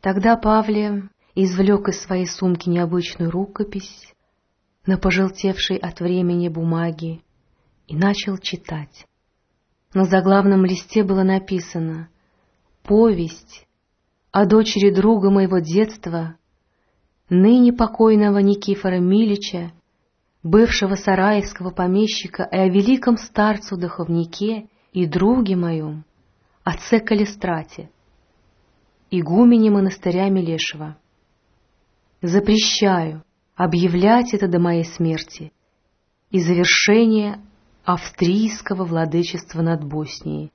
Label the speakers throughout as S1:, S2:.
S1: Тогда Павле извлек из своей сумки необычную рукопись на пожелтевшей от времени бумаге и начал читать. На заглавном листе было написано «Повесть о дочери друга моего детства, ныне покойного Никифора Милича, бывшего сараевского помещика и о великом старцу-духовнике и друге моем, отце Калистрате, игумене монастыря Милешева. Запрещаю объявлять это до моей смерти и завершения австрийского владычества над Боснией,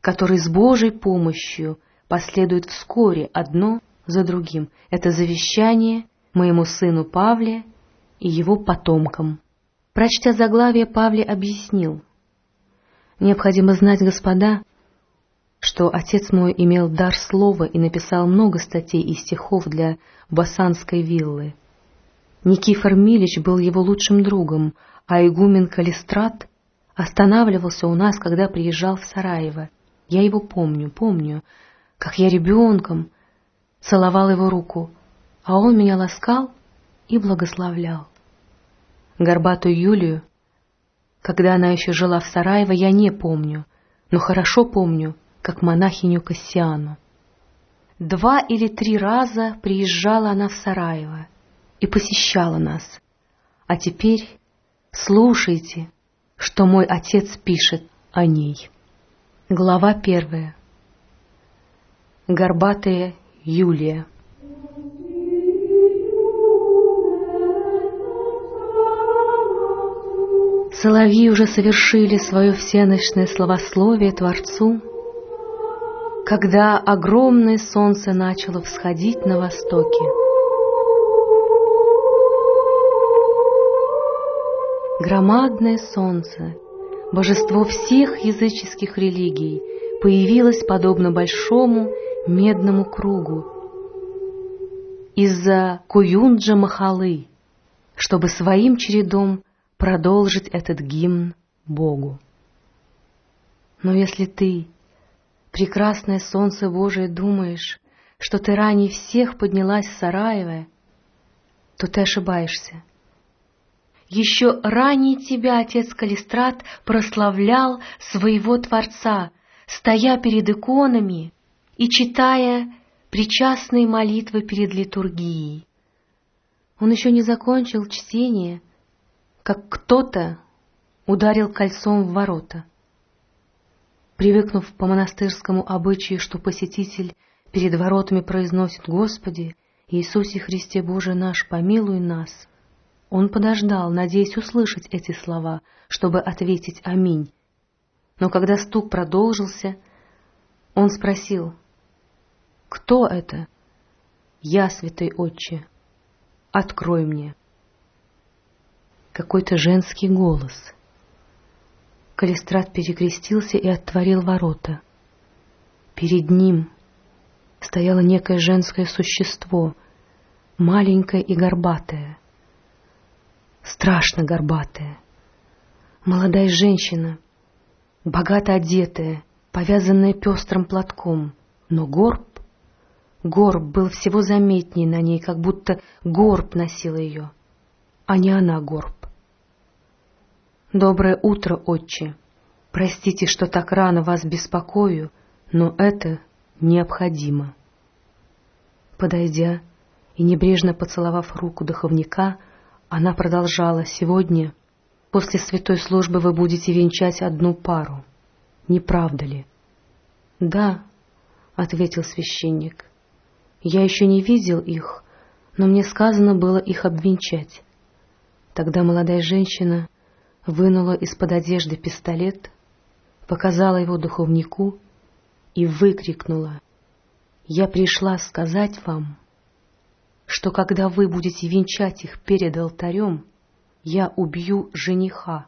S1: который с Божьей помощью последует вскоре одно за другим. Это завещание моему сыну Павле и его потомкам. Прочтя заглавие, Павле объяснил. Необходимо знать, господа, что отец мой имел дар слова и написал много статей и стихов для Басанской виллы. Никифор Милич был его лучшим другом, а игумен Калистрат останавливался у нас, когда приезжал в Сараево. Я его помню, помню, как я ребенком целовал его руку, а он меня ласкал и благословлял. Горбатую Юлию, когда она еще жила в Сараево, я не помню, но хорошо помню, как монахиню Кассиану. Два или три раза приезжала она в Сараево и посещала нас. А теперь слушайте, что мой отец пишет о ней. Глава первая. Горбатая Юлия. Соловьи уже совершили свое всеночное словословие Творцу, когда огромное солнце начало всходить на востоке. Громадное солнце, божество всех языческих религий, появилось подобно большому медному кругу из-за Куюнджа Махалы, чтобы своим чередом продолжить этот гимн Богу. Но если ты, прекрасное солнце Божие, думаешь, что ты ранее всех поднялась с Сараева, то ты ошибаешься. Еще ранее тебя отец Калистрат прославлял своего Творца, стоя перед иконами и читая причастные молитвы перед литургией. Он еще не закончил чтение — как кто-то ударил кольцом в ворота. Привыкнув по монастырскому обычаю, что посетитель перед воротами произносит «Господи, Иисусе Христе Боже наш, помилуй нас», он подождал, надеясь услышать эти слова, чтобы ответить «Аминь». Но когда стук продолжился, он спросил «Кто это?» «Я, святой отче, открой мне» какой-то женский голос. Калистрат перекрестился и отворил ворота. Перед ним стояло некое женское существо, маленькое и горбатое, страшно горбатое. Молодая женщина, богато одетая, повязанная пестрым платком, но горб, горб был всего заметнее на ней, как будто горб носил ее, а не она горб. «Доброе утро, отче. Простите, что так рано вас беспокою, но это необходимо». Подойдя и небрежно поцеловав руку духовника, она продолжала «Сегодня, после святой службы, вы будете венчать одну пару. Не правда ли?» «Да», — ответил священник. «Я еще не видел их, но мне сказано было их обвенчать». Тогда молодая женщина вынула из-под одежды пистолет, показала его духовнику и выкрикнула «Я пришла сказать вам, что когда вы будете венчать их перед алтарем, я убью жениха».